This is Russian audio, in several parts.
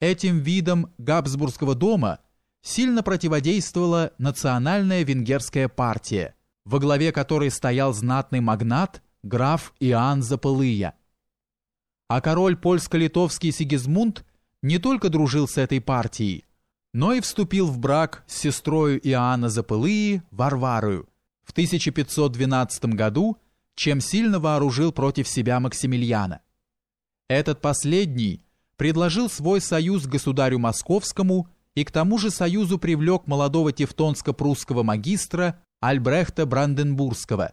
Этим видам Габсбургского дома сильно противодействовала национальная венгерская партия, во главе которой стоял знатный магнат граф Иоанн Запылыя. А король польско-литовский Сигизмунд не только дружил с этой партией, но и вступил в брак с сестрой Иоанна Запылыи Варварою в 1512 году, чем сильно вооружил против себя Максимилиана. Этот последний предложил свой союз государю московскому и к тому же союзу привлек молодого тевтонско-прусского магистра Альбрехта Бранденбургского,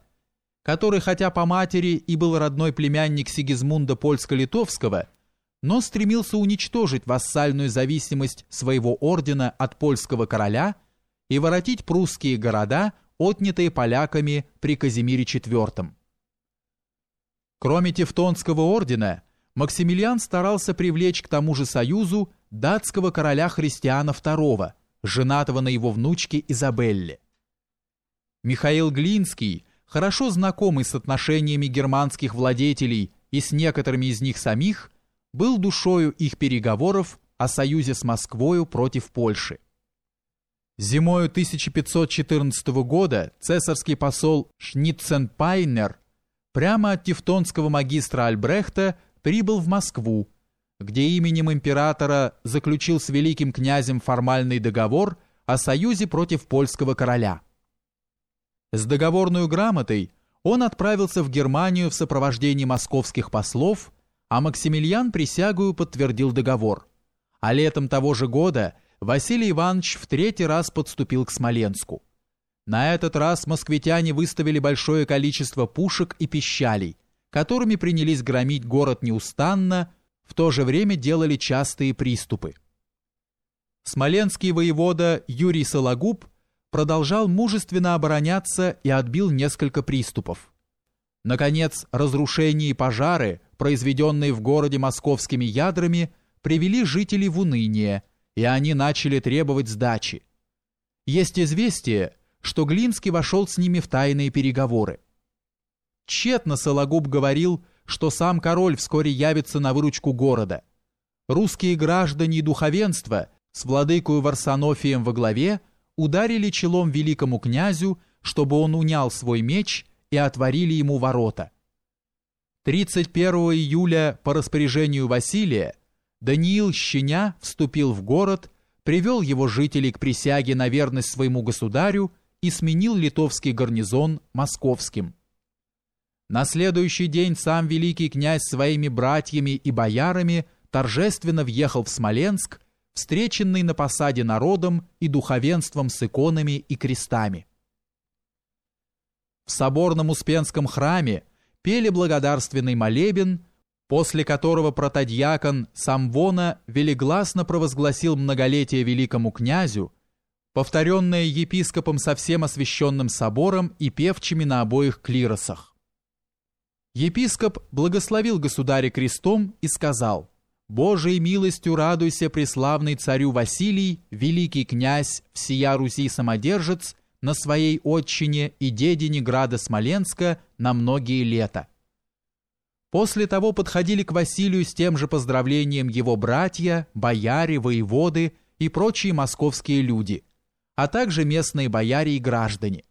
который хотя по матери и был родной племянник Сигизмунда Польско-Литовского, но стремился уничтожить вассальную зависимость своего ордена от польского короля и воротить прусские города, отнятые поляками при Казимире IV. Кроме Тевтонского ордена, Максимилиан старался привлечь к тому же союзу датского короля Христиана II, женатого на его внучке Изабелле. Михаил Глинский, хорошо знакомый с отношениями германских владетелей и с некоторыми из них самих, был душою их переговоров о союзе с Москвою против Польши. Зимою 1514 года цесарский посол Шниценпайнер прямо от тевтонского магистра Альбрехта прибыл в Москву, где именем императора заключил с великим князем формальный договор о союзе против польского короля. С договорной грамотой он отправился в Германию в сопровождении московских послов, а Максимилиан присягую подтвердил договор. А летом того же года Василий Иванович в третий раз подступил к Смоленску. На этот раз москвитяне выставили большое количество пушек и пищалей, которыми принялись громить город неустанно, в то же время делали частые приступы. Смоленский воевода Юрий Сологуб продолжал мужественно обороняться и отбил несколько приступов. Наконец, разрушения и пожары, произведенные в городе московскими ядрами, привели жителей в уныние, и они начали требовать сдачи. Есть известие, что Глинский вошел с ними в тайные переговоры. Тщетно Сологуб говорил, что сам король вскоре явится на выручку города. Русские граждане и духовенство с владыкою Варсонофием во главе ударили челом великому князю, чтобы он унял свой меч и отворили ему ворота. 31 июля по распоряжению Василия Даниил Щеня вступил в город, привел его жителей к присяге на верность своему государю и сменил литовский гарнизон московским. На следующий день сам великий князь своими братьями и боярами торжественно въехал в Смоленск, встреченный на посаде народом и духовенством с иконами и крестами. В соборном Успенском храме пели благодарственный молебен, после которого протодьякон Самвона велигласно провозгласил многолетие великому князю, повторенное епископом со всем освященным собором и певчими на обоих клиросах. Епископ благословил государя крестом и сказал, «Божией милостью радуйся, преславный царю Василий, великий князь, всея Руси самодержец, на своей отчине и дедине града Смоленска на многие лета». После того подходили к Василию с тем же поздравлением его братья, бояре, воеводы и прочие московские люди, а также местные бояре и граждане.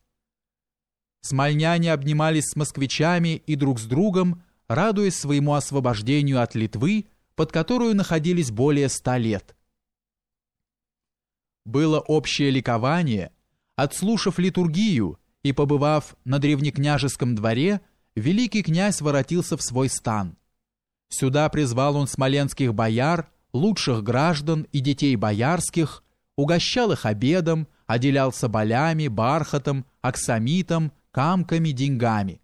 Смольняне обнимались с москвичами и друг с другом, радуясь своему освобождению от Литвы, под которую находились более ста лет. Было общее ликование, отслушав литургию и побывав на древнекняжеском дворе, великий князь воротился в свой стан. Сюда призвал он смоленских бояр, лучших граждан и детей боярских, угощал их обедом, отделял соболями, бархатом, аксамитом, камками, деньгами.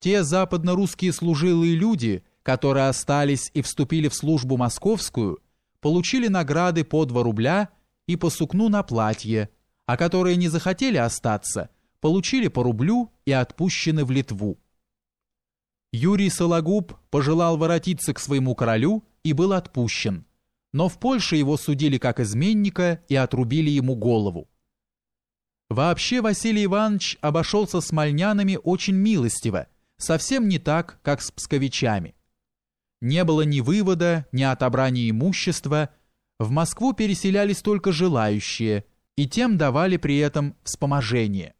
Те западно-русские служилые люди, которые остались и вступили в службу московскую, получили награды по 2 рубля и по сукну на платье, а которые не захотели остаться, получили по рублю и отпущены в Литву. Юрий Сологуб пожелал воротиться к своему королю и был отпущен, но в Польше его судили как изменника и отрубили ему голову. Вообще Василий Иванович обошелся с мальнянами очень милостиво, совсем не так, как с псковичами. Не было ни вывода, ни отобрания имущества. В Москву переселялись только желающие, и тем давали при этом вспоможение.